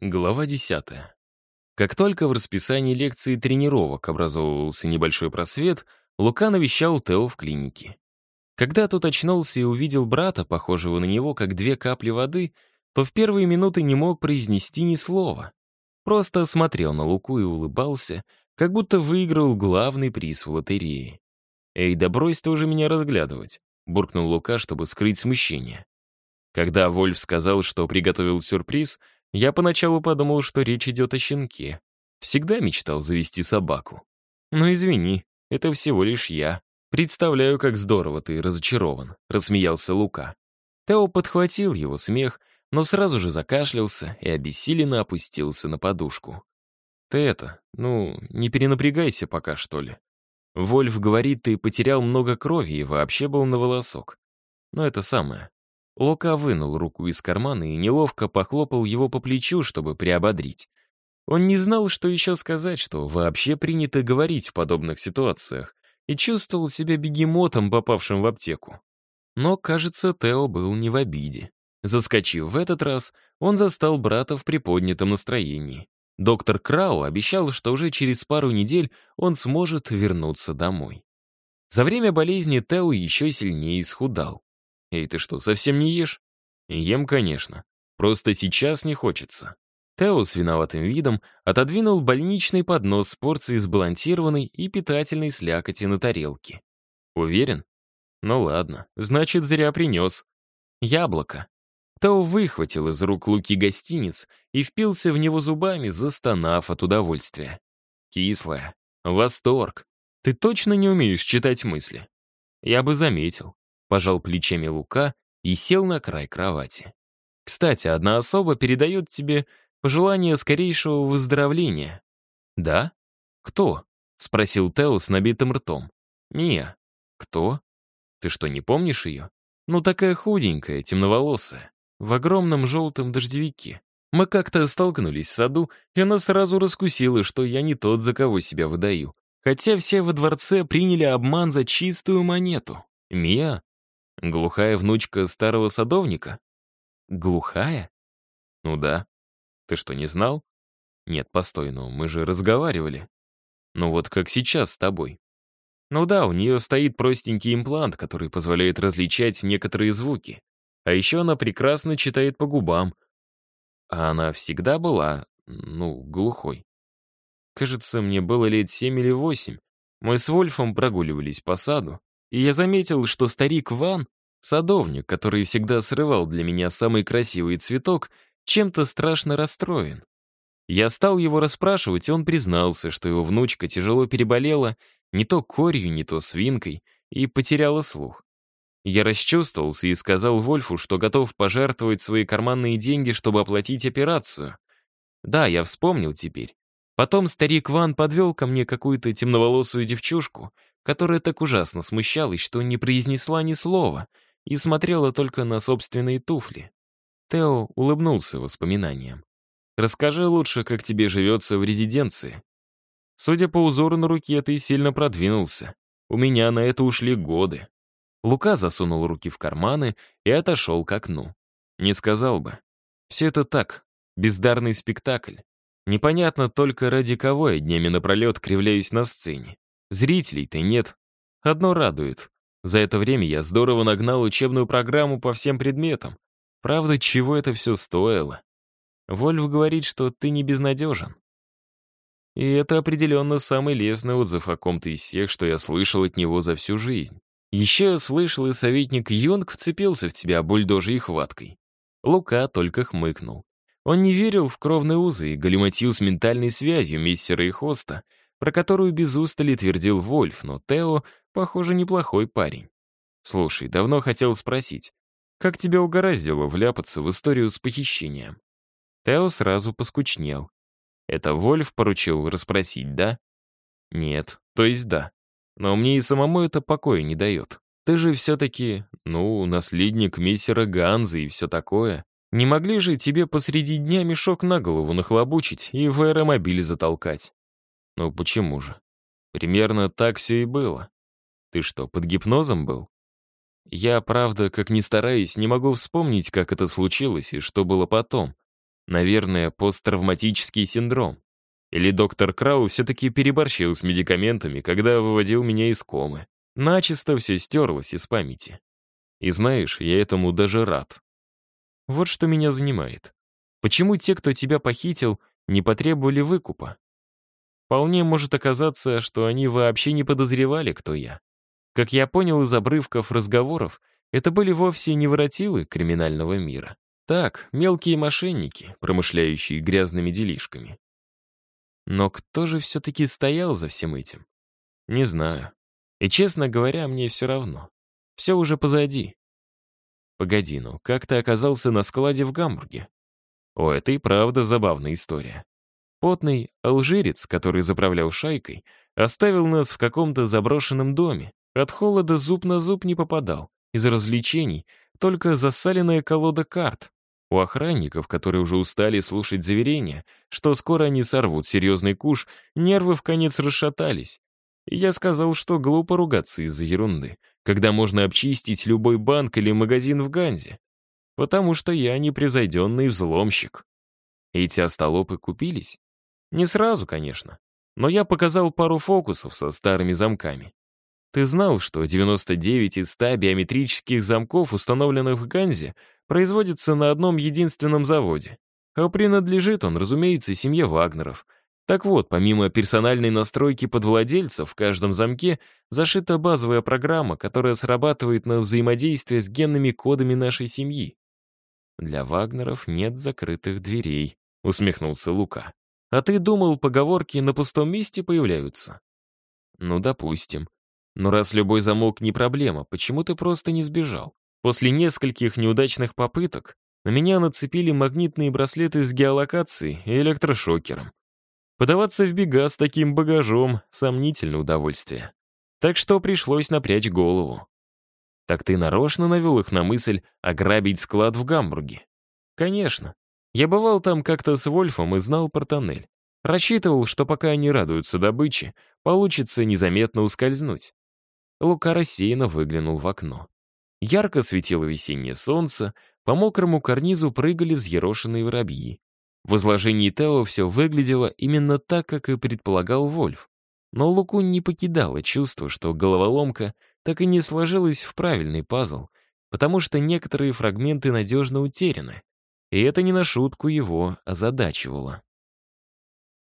Глава 10. Как только в расписании лекций и тренировок образовывался небольшой просвет, Лука навещал Тео в клинике. Когда тот очнулся и увидел брата, похожего на него как две капли воды, то в первые минуты не мог произнести ни слова. Просто смотрел на Луку и улыбался, как будто выиграл главный приз в лотерее. «Эй, да брось ты уже меня разглядывать», — буркнул Лука, чтобы скрыть смущение. Когда Вольф сказал, что приготовил сюрприз — я поначалу подумал, что речь идет о щенке. Всегда мечтал завести собаку. Но извини, это всего лишь я. Представляю, как здорово ты разочарован, рассмеялся Лука. Тео подхватил его смех, но сразу же закашлялся и обессиленно опустился на подушку. Ты это, ну, не перенапрягайся пока, что ли. Вольф говорит, ты потерял много крови и вообще был на волосок. Но это самое. Лука вынул руку из кармана и неловко похлопал его по плечу, чтобы приободрить. Он не знал, что еще сказать, что вообще принято говорить в подобных ситуациях, и чувствовал себя бегемотом, попавшим в аптеку. Но, кажется, Тео был не в обиде. Заскочив в этот раз, он застал брата в приподнятом настроении. Доктор Крау обещал, что уже через пару недель он сможет вернуться домой. За время болезни Тео еще сильнее исхудал. «Эй, ты что, совсем не ешь?» «Ем, конечно. Просто сейчас не хочется». Тео с виноватым видом отодвинул больничный поднос с порцией сбалансированной и питательной слякоти на тарелке. «Уверен?» «Ну ладно, значит, зря принес». «Яблоко». Тео выхватил из рук Луки гостиниц и впился в него зубами, застонав от удовольствия. «Кислое. Восторг. Ты точно не умеешь читать мысли?» «Я бы заметил пожал плечами Лука и сел на край кровати. «Кстати, одна особа передает тебе пожелание скорейшего выздоровления». «Да? Кто?» — спросил Тео с набитым ртом. «Мия». «Кто? Ты что, не помнишь ее?» «Ну, такая худенькая, темноволосая, в огромном желтом дождевике. Мы как-то столкнулись в саду, и она сразу раскусила, что я не тот, за кого себя выдаю. Хотя все во дворце приняли обман за чистую монету. Мия Глухая внучка старого садовника? Глухая? Ну да. Ты что, не знал? Нет, постой, ну мы же разговаривали. Ну вот как сейчас с тобой. Ну да, у нее стоит простенький имплант, который позволяет различать некоторые звуки. А еще она прекрасно читает по губам. А она всегда была, ну, глухой. Кажется, мне было лет семь или восемь. Мы с Вольфом прогуливались по саду, и я заметил, что старик Ван, садовник, который всегда срывал для меня самый красивый цветок, чем-то страшно расстроен. Я стал его расспрашивать, и он признался, что его внучка тяжело переболела не то корью, не то свинкой, и потеряла слух. Я расчувствовался и сказал Вольфу, что готов пожертвовать свои карманные деньги, чтобы оплатить операцию. Да, я вспомнил теперь. Потом старик Ван подвел ко мне какую-то темноволосую девчушку — которая так ужасно смущалась, что не произнесла ни слова и смотрела только на собственные туфли. Тео улыбнулся воспоминаниям. «Расскажи лучше, как тебе живется в резиденции. Судя по узору на руке, ты сильно продвинулся. У меня на это ушли годы». Лука засунул руки в карманы и отошел к окну. Не сказал бы. Все это так, бездарный спектакль. Непонятно только, ради кого я днями напролет кривляюсь на сцене. Зрителей-то нет. Одно радует. За это время я здорово нагнал учебную программу по всем предметам. Правда, чего это все стоило? Вольф говорит, что ты не безнадежен. И это определенно самый лестный отзыв о ком-то из всех, что я слышал от него за всю жизнь. Еще я слышал, и советник Юнг вцепился в тебя бульдожьей хваткой. Лука только хмыкнул. Он не верил в кровные узы и галиматил с ментальной связью мистера и хоста — про которую без устали твердил Вольф, но Тео, похоже, неплохой парень. Слушай, давно хотел спросить, как тебя угораздило вляпаться в историю с похищением? Тео сразу поскучнел. Это Вольф поручил расспросить, да? Нет, то есть да. Но мне и самому это покоя не дает. Ты же все-таки, ну, наследник мессера Ганзы и все такое. Не могли же тебе посреди дня мешок на голову нахлобучить и в аэромобиль затолкать? Ну почему же? Примерно так все и было. Ты что, под гипнозом был? Я, правда, как ни стараюсь, не могу вспомнить, как это случилось и что было потом. Наверное, посттравматический синдром. Или доктор Крау все-таки переборщил с медикаментами, когда выводил меня из комы. Начисто все стерлось из памяти. И знаешь, я этому даже рад. Вот что меня занимает. Почему те, кто тебя похитил, не потребовали выкупа? Вполне может оказаться, что они вообще не подозревали, кто я. Как я понял из обрывков разговоров, это были вовсе не воротилы криминального мира. Так, мелкие мошенники, промышляющие грязными делишками. Но кто же все-таки стоял за всем этим? Не знаю. И, честно говоря, мне все равно. Все уже позади. Погоди, ну как ты оказался на складе в Гамбурге? О, это и правда забавная история. Потный алжирец, который заправлял шайкой, оставил нас в каком-то заброшенном доме. От холода зуб на зуб не попадал. Из развлечений только засаленная колода карт. У охранников, которые уже устали слушать заверения, что скоро они сорвут серьезный куш, нервы в конец расшатались. Я сказал, что глупо ругаться из-за ерунды, когда можно обчистить любой банк или магазин в Ганзе. Потому что я непревзойденный взломщик. Эти остолопы купились? Не сразу, конечно. Но я показал пару фокусов со старыми замками. Ты знал, что 99 из 100 биометрических замков, установленных в Ганзе, производятся на одном единственном заводе? А принадлежит он, разумеется, семье Вагнеров. Так вот, помимо персональной настройки подвладельцев, в каждом замке зашита базовая программа, которая срабатывает на взаимодействие с генными кодами нашей семьи. «Для Вагнеров нет закрытых дверей», — усмехнулся Лука. А ты думал, поговорки на пустом месте появляются? Ну, допустим. Но раз любой замок не проблема, почему ты просто не сбежал? После нескольких неудачных попыток на меня нацепили магнитные браслеты с геолокацией и электрошокером. Подаваться в бега с таким багажом — сомнительное удовольствие. Так что пришлось напрячь голову. Так ты нарочно навел их на мысль ограбить склад в Гамбурге? Конечно. Я бывал там как-то с Вольфом и знал про тоннель. Рассчитывал, что пока они радуются добыче, получится незаметно ускользнуть. Лука рассеянно выглянул в окно. Ярко светило весеннее солнце, по мокрому карнизу прыгали взъерошенные воробьи. В изложении Тео все выглядело именно так, как и предполагал Вольф. Но Луку не покидало чувство, что головоломка так и не сложилась в правильный пазл, потому что некоторые фрагменты надежно утеряны, и это не на шутку его озадачивало.